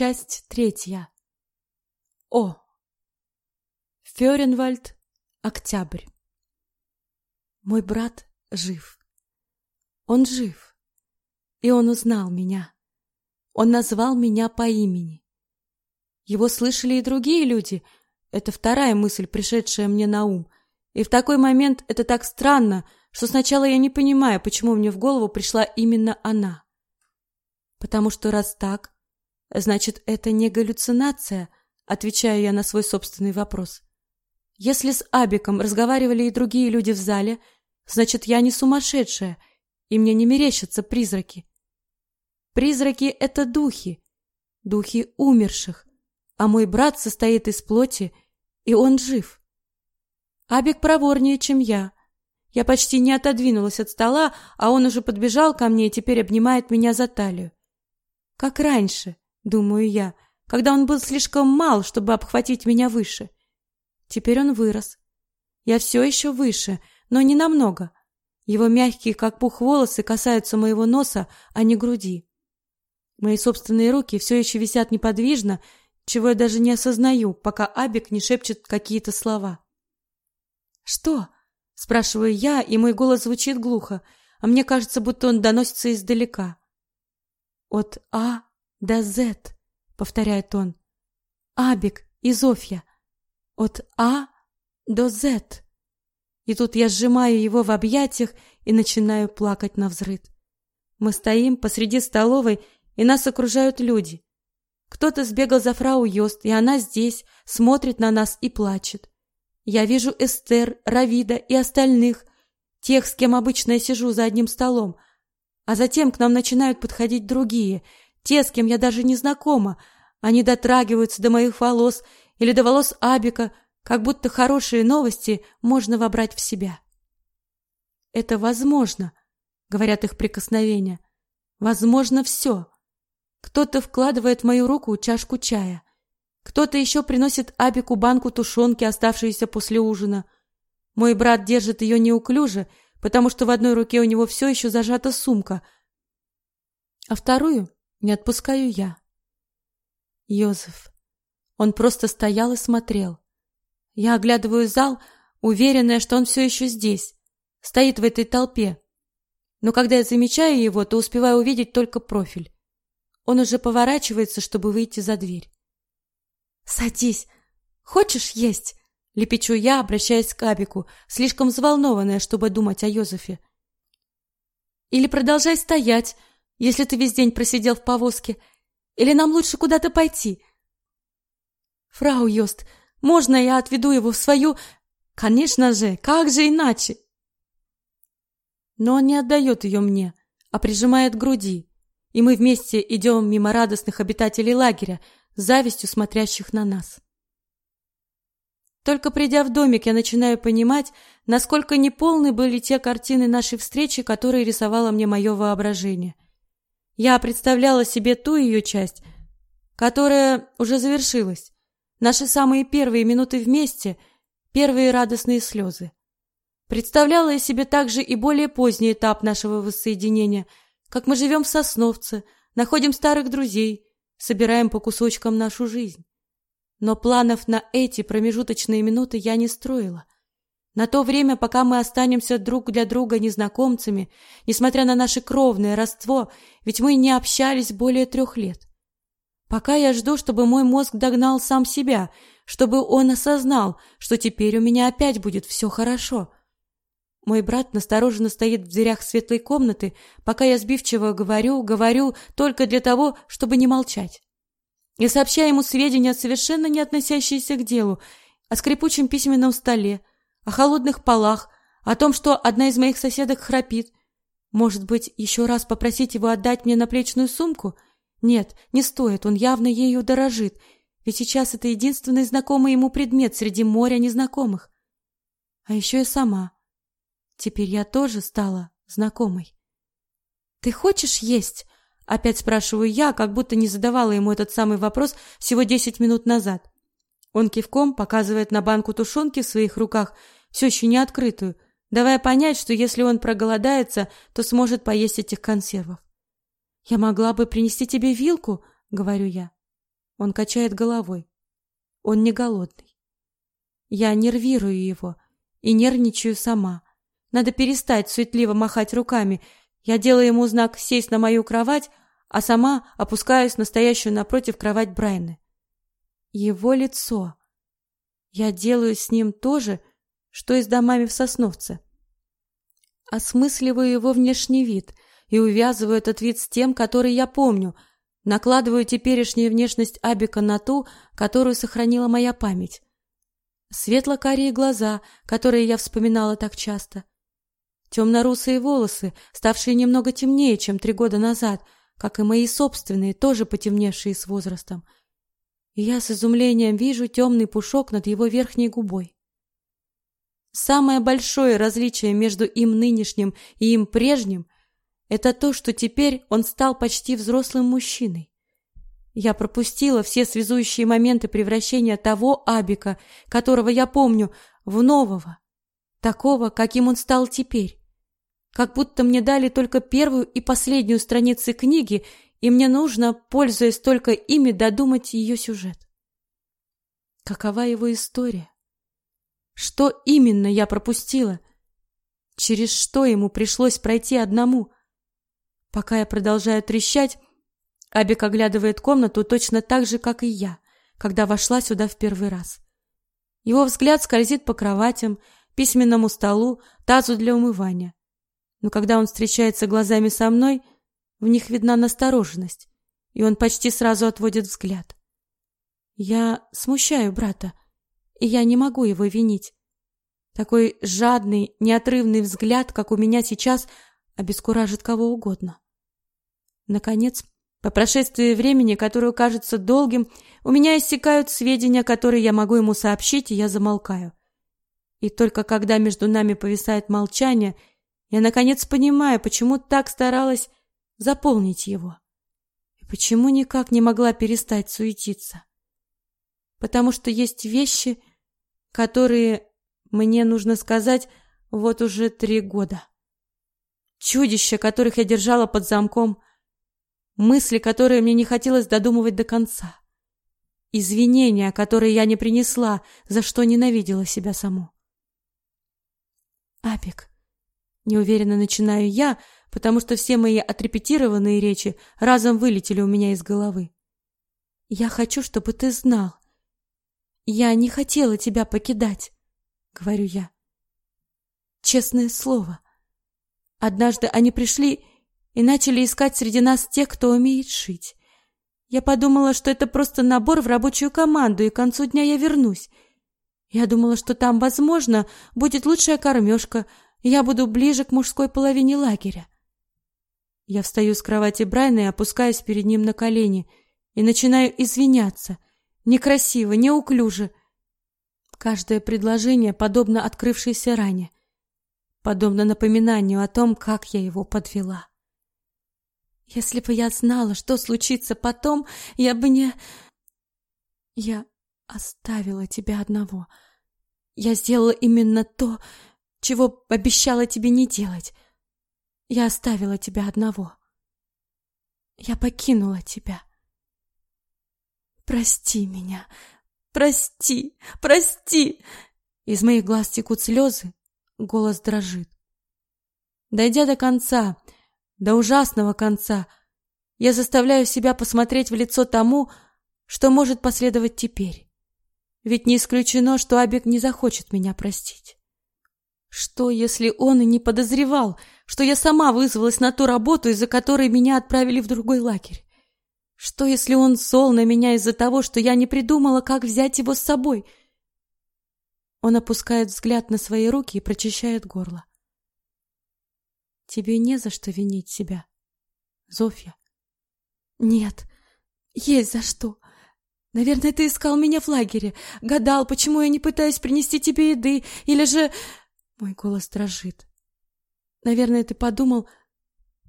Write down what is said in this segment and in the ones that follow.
Часть третья. О. Фёренвальд. Октябрь. Мой брат жив. Он жив. И он узнал меня. Он назвал меня по имени. Его слышали и другие люди. Это вторая мысль, пришедшая мне на ум. И в такой момент это так странно, что сначала я не понимаю, почему мне в голову пришла именно она. Потому что раз так, значит, это не галлюцинация, отвечаю я на свой собственный вопрос. Если с Абиком разговаривали и другие люди в зале, значит, я не сумасшедшая, и мне не мерещатся призраки. Призраки — это духи, духи умерших, а мой брат состоит из плоти, и он жив. Абик проворнее, чем я. Я почти не отодвинулась от стола, а он уже подбежал ко мне и теперь обнимает меня за талию. Как раньше, думаю я, когда он был слишком мал, чтобы обхватить меня выше. Теперь он вырос. Я все еще выше, но не намного. Его мягкие, как пух, волосы касаются моего носа, а не груди. Мои собственные руки все еще висят неподвижно, чего я даже не осознаю, пока Абик не шепчет какие-то слова. «Что?» — спрашиваю я, и мой голос звучит глухо, а мне кажется, будто он доносится издалека. «От А З», — повторяет он. «Абик и Зофья. От А до З». И тут я сжимаю его в объятиях и начинаю плакать на взрыд. Мы стоим посреди столовой, и нас окружают люди. Кто-то сбегал за фрау Йост, и она здесь, смотрит на нас и плачет. Я вижу Эстер, Равида и остальных, тех, с кем обычно я сижу за одним столом. А затем к нам начинают подходить другие, те, с кем я даже не знакома. Они дотрагиваются до моих волос или до волос Абика, как будто хорошие новости можно вобрать в себя. Это возможно, говорят их прикосновения. Возможно все. Кто-то вкладывает в мою руку чашку чая. Кто-то еще приносит Абику банку тушенки, оставшуюся после ужина. Мой брат держит ее неуклюже, потому что в одной руке у него все еще зажата сумка, а вторую не отпускаю я. Йозеф. Он просто стоял и смотрел. Я оглядываю зал, уверенная, что он все еще здесь, стоит в этой толпе. Но когда я замечаю его, то успеваю увидеть только профиль. Он уже поворачивается, чтобы выйти за дверь. «Садись! Хочешь есть?» — лепечу я, обращаясь к Абику, слишком взволнованная, чтобы думать о Йозефе. «Или продолжай стоять, если ты весь день просидел в повозке, или нам лучше куда-то пойти?» «Фрау Йост, можно я отведу его в свою...» «Конечно же, как же иначе?» Но он не отдает ее мне, а прижимает к груди, и мы вместе идем мимо радостных обитателей лагеря, завистью смотрящих на нас. Только придя в домик, я начинаю понимать, насколько неполны были те картины нашей встречи, которые рисовало мне мое воображение. Я представляла себе ту ее часть, которая уже завершилась. Наши самые первые минуты вместе, первые радостные слезы. Представляла я себе также и более поздний этап нашего воссоединения, как мы живем в Сосновце, находим старых друзей, собираем по кусочкам нашу жизнь. Но планов на эти промежуточные минуты я не строила. На то время, пока мы останемся друг для друга незнакомцами, несмотря на наше кровное родство, ведь мы не общались более трех лет. Пока я жду, чтобы мой мозг догнал сам себя, чтобы он осознал, что теперь у меня опять будет все хорошо. Мой брат настороженно стоит в дверях светлой комнаты, пока я сбивчиво говорю, говорю только для того, чтобы не молчать и сообщая ему сведения, совершенно не относящиеся к делу, о скрипучем письменном столе, о холодных полах, о том, что одна из моих соседок храпит. Может быть, еще раз попросить его отдать мне наплечную сумку? Нет, не стоит, он явно ею дорожит, ведь сейчас это единственный знакомый ему предмет среди моря незнакомых. А еще и сама. Теперь я тоже стала знакомой. «Ты хочешь есть?» Опять спрашиваю я, как будто не задавала ему этот самый вопрос всего десять минут назад. Он кивком показывает на банку тушенки в своих руках, все еще не открытую, давая понять, что если он проголодается, то сможет поесть этих консервов. «Я могла бы принести тебе вилку», — говорю я. Он качает головой. Он не голодный. Я нервирую его и нервничаю сама. Надо перестать суетливо махать руками. Я делаю ему знак сесть на мою кровать, а сама опускаюсь на стоящую напротив кровать Брайана. Его лицо. Я делаю с ним то же, что и с домами в Сосновце. Осмысливаю его внешний вид и увязываю этот вид с тем, который я помню, накладываю теперешнюю внешность Абика на ту, которую сохранила моя память. Светло-карие глаза, которые я вспоминала так часто. Темно-русые волосы, ставшие немного темнее, чем три года назад, как и мои собственные, тоже потемневшие с возрастом — и я с изумлением вижу темный пушок над его верхней губой. Самое большое различие между им нынешним и им прежним – это то, что теперь он стал почти взрослым мужчиной. Я пропустила все связующие моменты превращения того Абика, которого я помню, в нового, такого, каким он стал теперь. Как будто мне дали только первую и последнюю страницы книги, и мне нужно, пользуясь только ими, додумать ее сюжет. Какова его история? Что именно я пропустила? Через что ему пришлось пройти одному? Пока я продолжаю трещать, Абик оглядывает комнату точно так же, как и я, когда вошла сюда в первый раз. Его взгляд скользит по кроватям, письменному столу, тазу для умывания. Но когда он встречается глазами со мной, в них видна настороженность, и он почти сразу отводит взгляд. Я смущаю брата, и я не могу его винить. Такой жадный, неотрывный взгляд, как у меня сейчас, обескуражит кого угодно. Наконец, по прошествии времени, которое кажется долгим, у меня иссякают сведения, которые я могу ему сообщить, и я замолкаю. И только когда между нами повисает молчание, я наконец понимаю, почему так старалась заполнить его. И почему никак не могла перестать суетиться? Потому что есть вещи, которые мне нужно сказать вот уже три года. Чудища, которых я держала под замком, мысли, которые мне не хотелось додумывать до конца, извинения, которые я не принесла, за что ненавидела себя саму. Апик, неуверенно начинаю я, потому что все мои отрепетированные речи разом вылетели у меня из головы. Я хочу, чтобы ты знал. Я не хотела тебя покидать, говорю я. Честное слово. Однажды они пришли и начали искать среди нас тех, кто умеет шить. Я подумала, что это просто набор в рабочую команду, и к концу дня я вернусь. Я думала, что там, возможно, будет лучшая кормежка, и я буду ближе к мужской половине лагеря. Я встаю с кровати Брайана и опускаюсь перед ним на колени и начинаю извиняться. Некрасиво, неуклюже. Каждое предложение подобно открывшейся ране, подобно напоминанию о том, как я его подвела. Если бы я знала, что случится потом, я бы не... Я оставила тебя одного. Я сделала именно то, чего обещала тебе не делать. Я оставила тебя одного. Я покинула тебя. Прости меня. Прости, прости. Из моих глаз текут слезы, голос дрожит. Дойдя до конца, до ужасного конца, я заставляю себя посмотреть в лицо тому, что может последовать теперь. Ведь не исключено, что Абек не захочет меня простить. Что, если он и не подозревал, что я сама вызвалась на ту работу, из-за которой меня отправили в другой лагерь? Что, если он зол на меня из-за того, что я не придумала, как взять его с собой? Он опускает взгляд на свои руки и прочищает горло. Тебе не за что винить себя, Зофья. Нет, есть за что. Наверное, ты искал меня в лагере, гадал, почему я не пытаюсь принести тебе еды, или же мой голос дрожит. Наверное, ты подумал,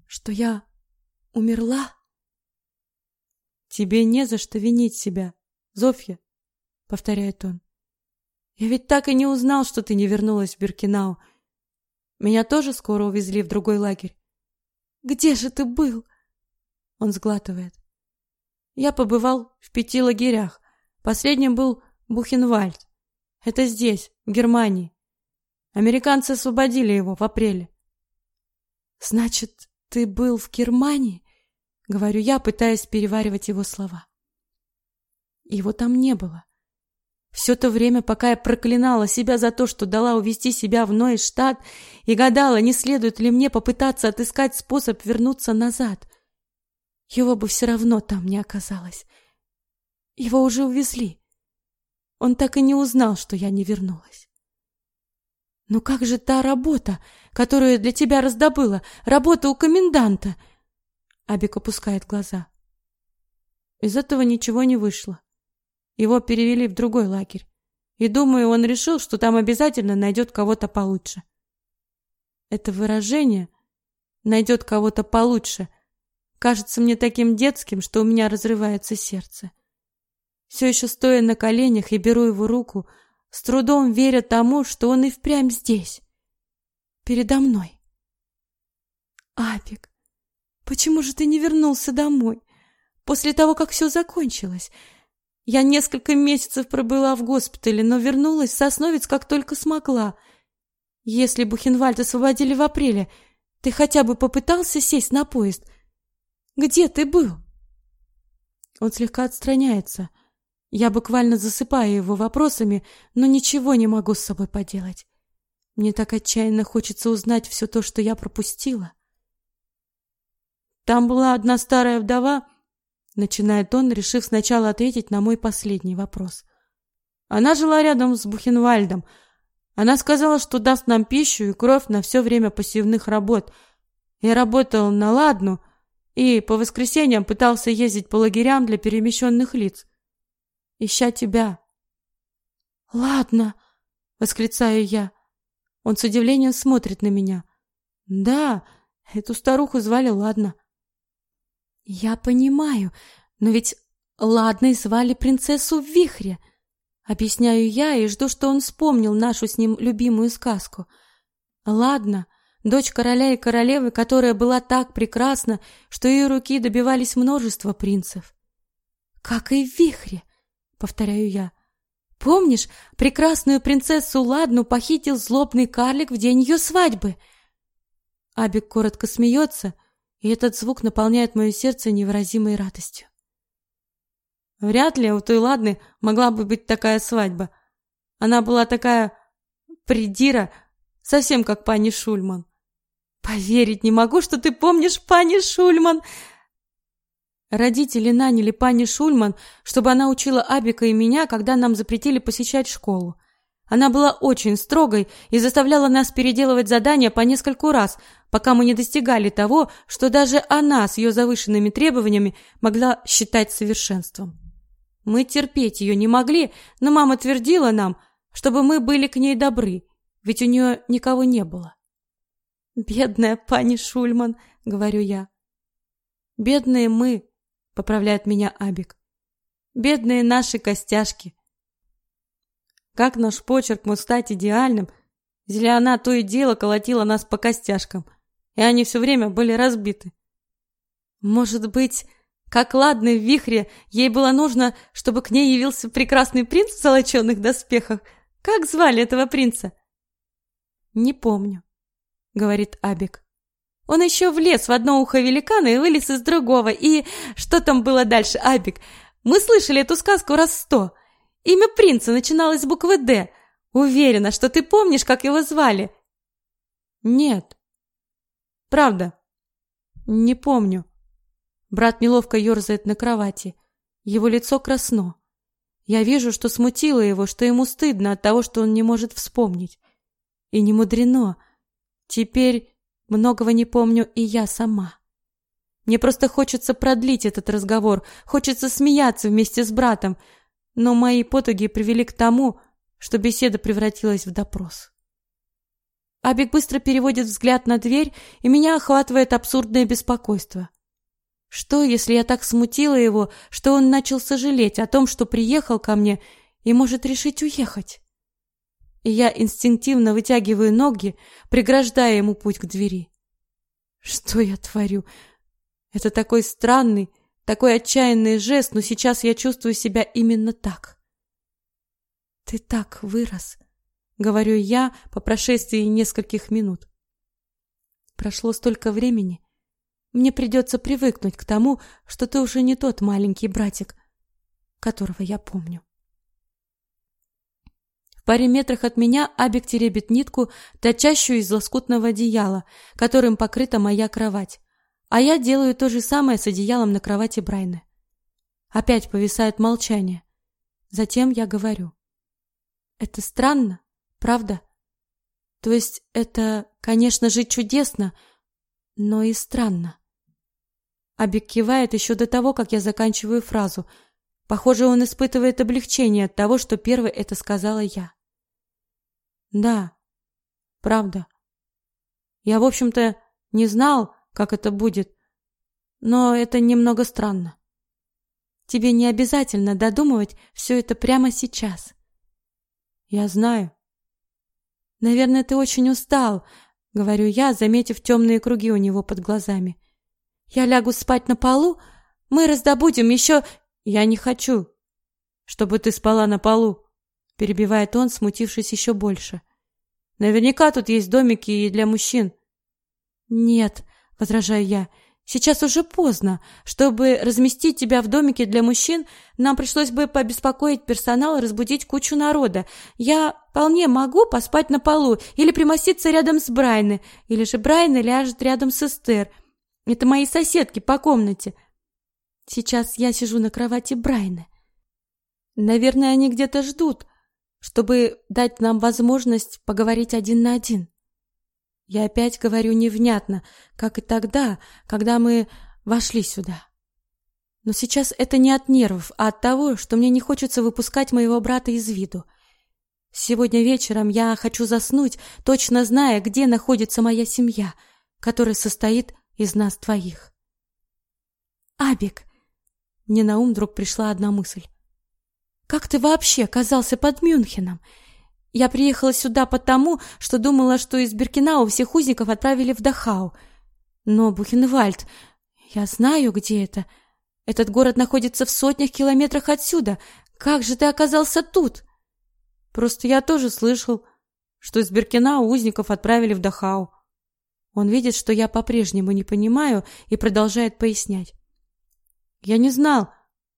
что я умерла? Тебе не за что винить себя, Зофья, повторяет он. Я ведь так и не узнал, что ты не вернулась в Биркинау. Меня тоже скоро увезли в другой лагерь. Где же ты был? Он сглатывает. Я побывал в пяти лагерях. Последним был Бухенвальд. Это здесь, в Германии. Американцы освободили его в апреле. Значит, ты был в Германии? Говорю я, пытаясь переваривать его слова. Его там не было. Все то время, пока я проклинала себя за то, что дала увести себя в Нойштадт и гадала, не следует ли мне попытаться отыскать способ вернуться назад. Его бы все равно там не оказалось. Его уже увезли. Он так и не узнал, что я не вернулась. Но как же та работа, которую для тебя раздобыла, работа у коменданта? Абик опускает глаза. Из этого ничего не вышло. Его перевели в другой лагерь. И думаю, он решил, что там обязательно найдет кого-то получше. Это выражение найдет кого-то получше кажется мне таким детским, что у меня разрывается сердце. Все еще стоя на коленях и беру его руку, с трудом веря тому, что он и впрямь здесь, передо мной. Апик, почему же ты не вернулся домой после того, как все закончилось? Я несколько месяцев пробыла в госпитале, но вернулась в Сосновец как только смогла. Если Бухенвальд освободили в апреле, ты хотя бы попытался сесть на поезд? Где ты был? Он слегка отстраняется. Я буквально засыпаю его вопросами, но ничего не могу с собой поделать. Мне так отчаянно хочется узнать все то, что я пропустила. Там была одна старая вдова, начинает он, решив сначала ответить на мой последний вопрос. Она жила рядом с Бухенвальдом. Она сказала, что даст нам пищу и кровь на все время посевных работ. Я работал на ладну и по воскресеньям пытался ездить по лагерям для перемещенных лиц, ища тебя. Ладно, восклицаю я. Он с удивлением смотрит на меня. Да, эту старуху звали Ладно. Я понимаю, но ведь Ладной звали принцессу в вихре. Объясняю я и жду, что он вспомнил нашу с ним любимую сказку. Ладно, дочь короля и королевы, которая была так прекрасна, что ее руки добивались множества принцев. Как и в вихре, повторяю я. Помнишь, прекрасную принцессу Ладну похитил злобный карлик в день ее свадьбы? Абик коротко смеется, и этот звук наполняет мое сердце невыразимой радостью. Вряд ли у той Ладны могла бы быть такая свадьба. Она была такая придира, совсем как пани Шульман. Поверить не могу, что ты помнишь пани Шульман. Родители наняли пани Шульман, чтобы она учила Абика и меня, когда нам запретили посещать школу. Она была очень строгой и заставляла нас переделывать задания по нескольку раз, пока мы не достигали того, что даже она с ее завышенными требованиями могла считать совершенством. Мы терпеть ее не могли, но мама твердила нам, чтобы мы были к ней добры, ведь у нее никого не было. «Бедная пани Шульман», — говорю я. «Бедные мы», — поправляет меня Абик. «Бедные наши костяшки». Как наш почерк мог стать идеальным, она то и дело колотила нас по костяшкам, и они все время были разбиты? Может быть, как ладно в вихре, ей было нужно, чтобы к ней явился прекрасный принц в золоченых доспехах. Как звали этого принца? Не помню, говорит Абик. Он еще влез в одно ухо великана и вылез из другого. И что там было дальше, Абик? Мы слышали эту сказку раз сто. Имя принца начиналось с буквы «Д». Уверена, что ты помнишь, как его звали. Нет. Правда. Не помню. Брат неловко ерзает на кровати. Его лицо красно. Я вижу, что смутило его, что ему стыдно от того, что он не может вспомнить. И не мудрено. Теперь многого не помню и я сама. Мне просто хочется продлить этот разговор, хочется смеяться вместе с братом, но мои потуги привели к тому, что беседа превратилась в допрос. Абик быстро переводит взгляд на дверь, и меня охватывает абсурдное беспокойство. Что, если я так смутила его, что он начал сожалеть о том, что приехал ко мне и может решить уехать? И я инстинктивно вытягиваю ноги, преграждая ему путь к двери. Что я творю? Это такой странный, Такой отчаянный жест, но сейчас я чувствую себя именно так. Ты так вырос, говорю я по прошествии нескольких минут. Прошло столько времени. Мне придется привыкнуть к тому, что ты уже не тот маленький братик, которого я помню. Паре метрах от меня Абик теребит нитку, торчащую из лоскутного одеяла, которым покрыта моя кровать. А я делаю то же самое с одеялом на кровати Брайны. Опять повисает молчание. Затем я говорю. Это странно, правда? То есть это, конечно же, чудесно, но и странно. Абик кивает еще до того, как я заканчиваю фразу — Похоже, он испытывает облегчение от того, что первой это сказала я. Да, правда. Я, в общем-то, не знал, как это будет, но это немного странно. Тебе не обязательно додумывать все это прямо сейчас. Я знаю. Наверное, ты очень устал, говорю я, заметив темные круги у него под глазами. Я лягу спать на полу, мы раздобудем еще «Я не хочу, чтобы ты спала на полу», — перебивает он, смутившись еще больше. «Наверняка тут есть домики и для мужчин». «Нет», — возражаю я, — «сейчас уже поздно. Чтобы разместить тебя в домике для мужчин, нам пришлось бы побеспокоить персонал и разбудить кучу народа. Я вполне могу поспать на полу или примоститься рядом с Брайной, или же Брайна ляжет рядом с Эстер. Это мои соседки по комнате». Сейчас я сижу на кровати Брайна. Наверное, они где-то ждут, чтобы дать нам возможность поговорить один на один. Я опять говорю невнятно, как и тогда, когда мы вошли сюда. Но сейчас это не от нервов, а от того, что мне не хочется выпускать моего брата из виду. Сегодня вечером я хочу заснуть, точно зная, где находится моя семья, которая состоит из нас двоих. Абик, мне на ум вдруг пришла одна мысль. «Как ты вообще оказался под Мюнхеном? Я приехала сюда потому, что думала, что из Биркинау всех узников отправили в Дахау. Но Бухенвальд... Я знаю, где это. Этот город находится в сотнях километрах отсюда. Как же ты оказался тут?» «Просто я тоже слышал, что из Биркинау узников отправили в Дахау». Он видит, что я по-прежнему не понимаю и продолжает пояснять. Я не знал,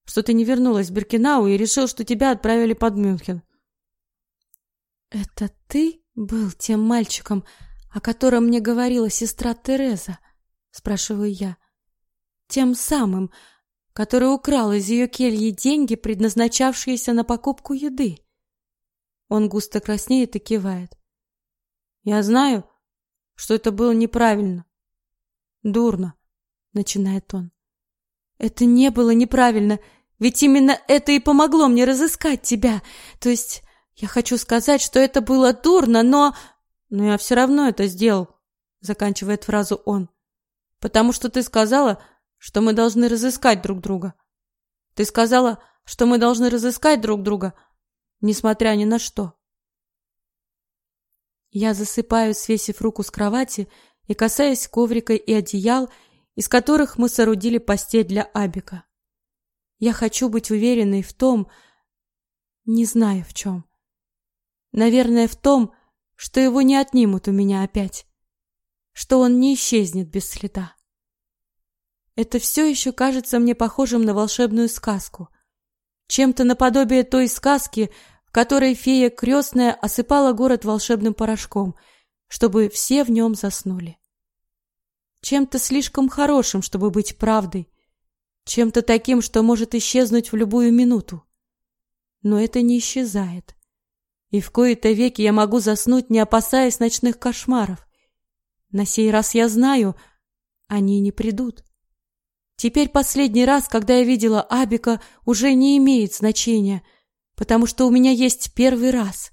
что ты не вернулась в Биркинау и решил, что тебя отправили под Мюнхен. Это ты был тем мальчиком, о котором мне говорила сестра Тереза, спрашиваю я. Тем самым, который украл из ее кельи деньги, предназначавшиеся на покупку еды. Он густо краснеет и кивает. Я знаю, что это было неправильно. Дурно, начинает он. Это не было неправильно, ведь именно это и помогло мне разыскать тебя. То есть я хочу сказать, что это было дурно, но... Но я все равно это сделал, заканчивает фразу он. Потому что ты сказала, что мы должны разыскать друг друга. Ты сказала, что мы должны разыскать друг друга, несмотря ни на что. Я засыпаю, свесив руку с кровати и касаясь коврика и одеял, из которых мы соорудили постель для Абика. Я хочу быть уверенной в том, не знаю в чем. Наверное, в том, что его не отнимут у меня опять, что он не исчезнет без следа. Это все еще кажется мне похожим на волшебную сказку, чем-то наподобие той сказки, в которой фея крестная осыпала город волшебным порошком, чтобы все в нем заснули чем-то слишком хорошим, чтобы быть правдой, чем-то таким, что может исчезнуть в любую минуту. Но это не исчезает. И в кои-то веки я могу заснуть, не опасаясь ночных кошмаров. На сей раз я знаю, они не придут. Теперь последний раз, когда я видела Абика, уже не имеет значения, потому что у меня есть первый раз.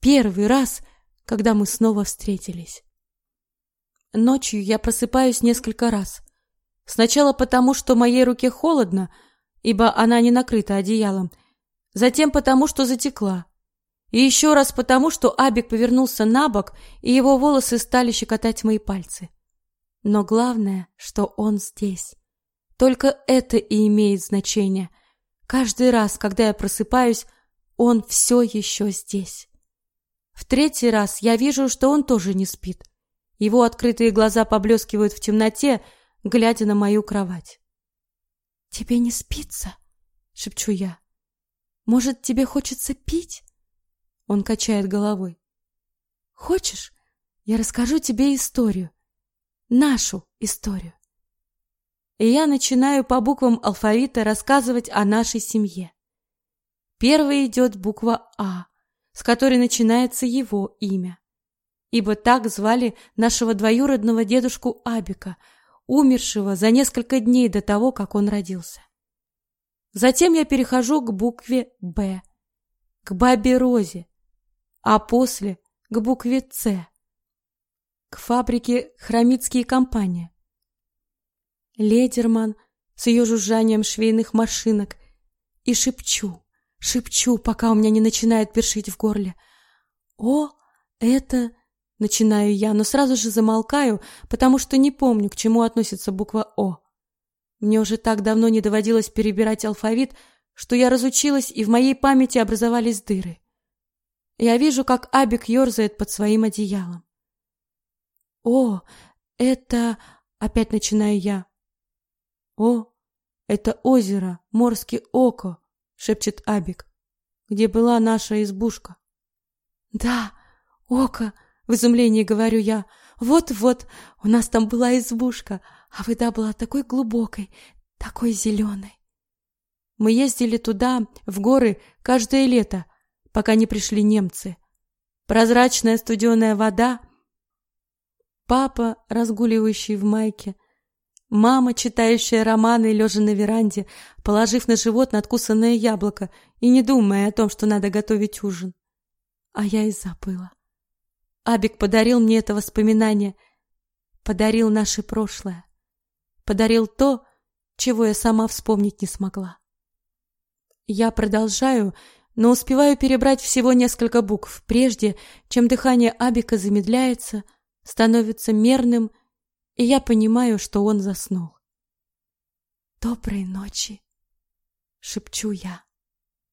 Первый раз, когда мы снова встретились. Ночью я просыпаюсь несколько раз. Сначала потому, что моей руке холодно, ибо она не накрыта одеялом. Затем потому, что затекла. И еще раз потому, что Абик повернулся на бок, и его волосы стали щекотать мои пальцы. Но главное, что он здесь. Только это и имеет значение. Каждый раз, когда я просыпаюсь, он все еще здесь. В третий раз я вижу, что он тоже не спит. Его открытые глаза поблескивают в темноте, глядя на мою кровать. «Тебе не спится?» — шепчу я. «Может, тебе хочется пить?» Он качает головой. «Хочешь, я расскажу тебе историю. Нашу историю». И я начинаю по буквам алфавита рассказывать о нашей семье. Первой идет буква «А», с которой начинается его имя. Ибо так звали нашего двоюродного дедушку Абика, умершего за несколько дней до того, как он родился. Затем я перехожу к букве «Б», к бабе Розе, а после к букве «Ц», к фабрике «Хромицкие компания». Ледерман с ее жужжанием швейных машинок и шепчу, шепчу, пока у меня не начинает першить в горле. «О, это...» — начинаю я, но сразу же замолкаю, потому что не помню, к чему относится буква «О». Мне уже так давно не доводилось перебирать алфавит, что я разучилась, и в моей памяти образовались дыры. Я вижу, как Абик ерзает под своим одеялом. «О, это...» — опять начинаю я. «О, это озеро, Морский Око», — шепчет Абик, — «где была наша избушка». «Да, Око», — в изумлении говорю я, — «вот-вот, у нас там была избушка, а вода была такой глубокой, такой зеленой». Мы ездили туда, в горы, каждое лето, пока не пришли немцы. Прозрачная студеная вода, папа, разгуливающий в майке, Мама, читающая романы, лежа на веранде, положив на живот надкусанное яблоко и не думая о том, что надо готовить ужин. А я и забыла. Абик подарил мне это воспоминание, подарил наше прошлое, подарил то, чего я сама вспомнить не смогла. Я продолжаю, но успеваю перебрать всего несколько букв, прежде чем дыхание Абика замедляется, становится мерным и я понимаю, что он заснул. «Доброй ночи!» — шепчу я.